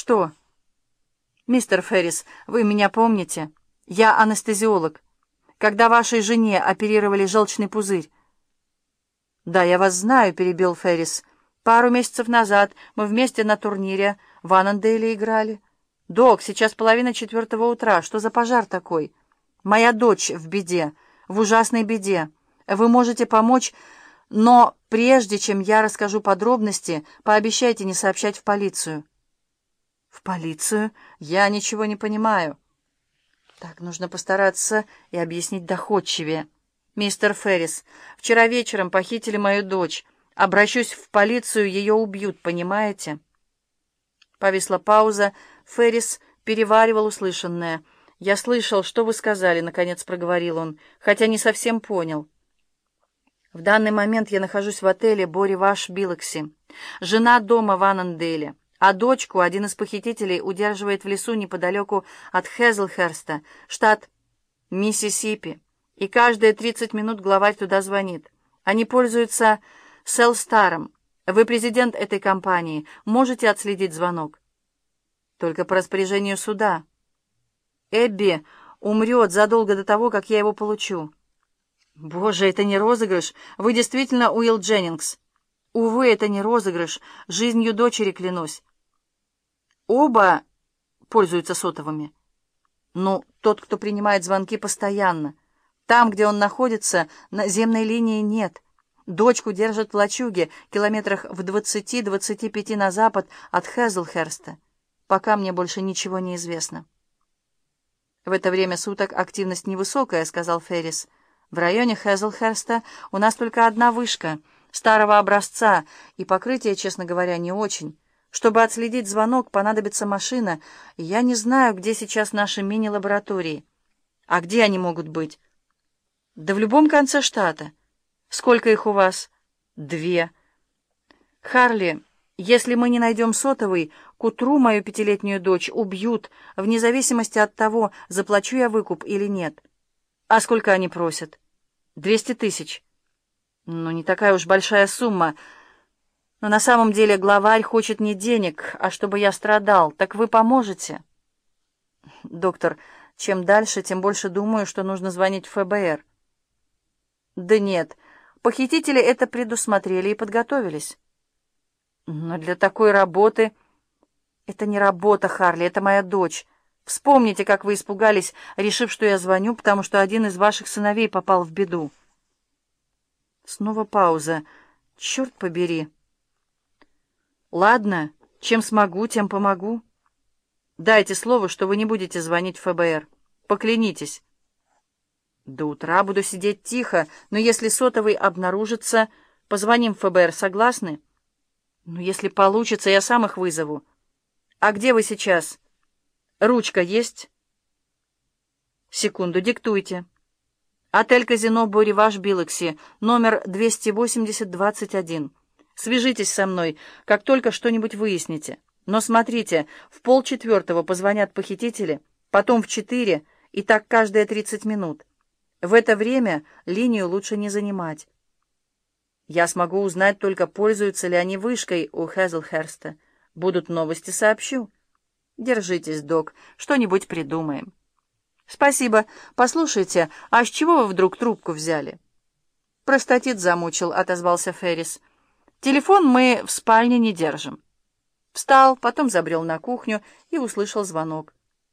«Что?» «Мистер Феррис, вы меня помните? Я анестезиолог. Когда вашей жене оперировали желчный пузырь». «Да, я вас знаю», — перебил Феррис. «Пару месяцев назад мы вместе на турнире в Аннанделе играли. Док, сейчас половина четвертого утра. Что за пожар такой? Моя дочь в беде, в ужасной беде. Вы можете помочь, но прежде чем я расскажу подробности, пообещайте не сообщать в полицию». «В полицию? Я ничего не понимаю». «Так, нужно постараться и объяснить доходчивее». «Мистер Феррис, вчера вечером похитили мою дочь. Обращусь в полицию, ее убьют, понимаете?» Повисла пауза. Феррис переваривал услышанное. «Я слышал, что вы сказали», — наконец проговорил он, хотя не совсем понял. «В данный момент я нахожусь в отеле Бори Ваш Билокси. Жена дома в Аннанделе а дочку один из похитителей удерживает в лесу неподалеку от Хезлхерста, штат Миссисипи, и каждые 30 минут главарь туда звонит. Они пользуются Селстаром. Вы президент этой компании, можете отследить звонок? Только по распоряжению суда. Эбби умрет задолго до того, как я его получу. Боже, это не розыгрыш. Вы действительно Уилл Дженнингс. Увы, это не розыгрыш. Жизнью дочери клянусь. Оба пользуются сотовыми. Но тот, кто принимает звонки постоянно. Там, где он находится, наземной линии нет. Дочку держат в лачуге, километрах в 20-25 на запад от Хезлхерста. Пока мне больше ничего не известно. «В это время суток активность невысокая», — сказал Феррис. «В районе Хезлхерста у нас только одна вышка, старого образца, и покрытие, честно говоря, не очень». Чтобы отследить звонок, понадобится машина, я не знаю, где сейчас наши мини-лаборатории. А где они могут быть? Да в любом конце штата. Сколько их у вас? Две. Харли, если мы не найдем сотовый, к утру мою пятилетнюю дочь убьют, вне зависимости от того, заплачу я выкуп или нет. А сколько они просят? Двести тысяч. Ну, не такая уж большая сумма — но на самом деле главарь хочет не денег, а чтобы я страдал. Так вы поможете? Доктор, чем дальше, тем больше думаю, что нужно звонить в ФБР. Да нет, похитители это предусмотрели и подготовились. Но для такой работы... Это не работа, Харли, это моя дочь. Вспомните, как вы испугались, решив, что я звоню, потому что один из ваших сыновей попал в беду. Снова пауза. Черт побери. «Ладно, чем смогу, тем помогу. Дайте слово, что вы не будете звонить в ФБР. Поклянитесь». «До утра буду сидеть тихо, но если сотовый обнаружится, позвоним в ФБР, согласны?» «Ну, если получится, я сам их вызову. А где вы сейчас? Ручка есть?» «Секунду, диктуйте». «Отель-казино Бориваш Билокси, номер 280-21». Свяжитесь со мной, как только что-нибудь выясните. Но смотрите, в полчетвертого позвонят похитители, потом в четыре, и так каждые тридцать минут. В это время линию лучше не занимать. Я смогу узнать только, пользуются ли они вышкой у Хезлхерста. Будут новости, сообщу. Держитесь, док, что-нибудь придумаем. Спасибо. Послушайте, а с чего вы вдруг трубку взяли? Простатит замучил, отозвался Феррис. Телефон мы в спальне не держим. Встал, потом забрел на кухню и услышал звонок.